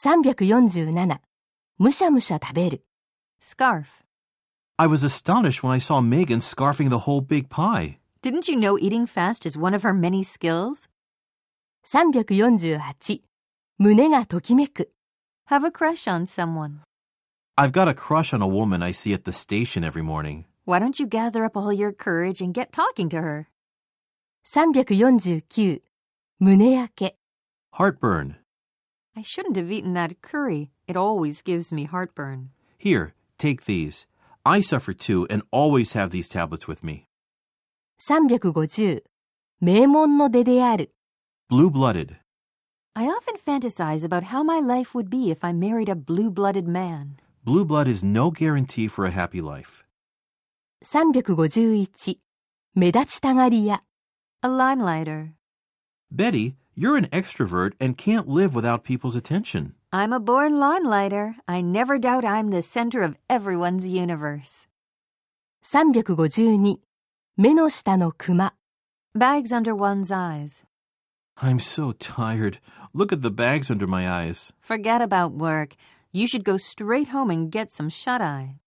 347むしゃむしゃ食べる Scarf. I was astonished when I saw Megan scarfing the whole big pie. Didn't you know eating fast is one of her many skills? 348胸がときめく Have a crush on someone. I've got a crush on a woman I see at the station every morning. Why don't you gather up all your courage and get talking to her? 349胸焼け Heartburn. I shouldn't have eaten that curry. It always gives me heartburn. Here, take these. I suffer too and always have these tablets with me. 350名門の出である Blue blooded. I often fantasize about how my life would be if I married a blue-blooded man. Blue blood is no guarantee for a happy life. 351目立ちたがり屋 A limelighter. Betty, you're an extrovert and can't live without people's attention. I'm a born limelighter. I never doubt I'm the center of everyone's universe. 352. 目の下のクマ Bags under one's eyes. I'm so tired. Look at the bags under my eyes. Forget about work. You should go straight home and get some shut eye.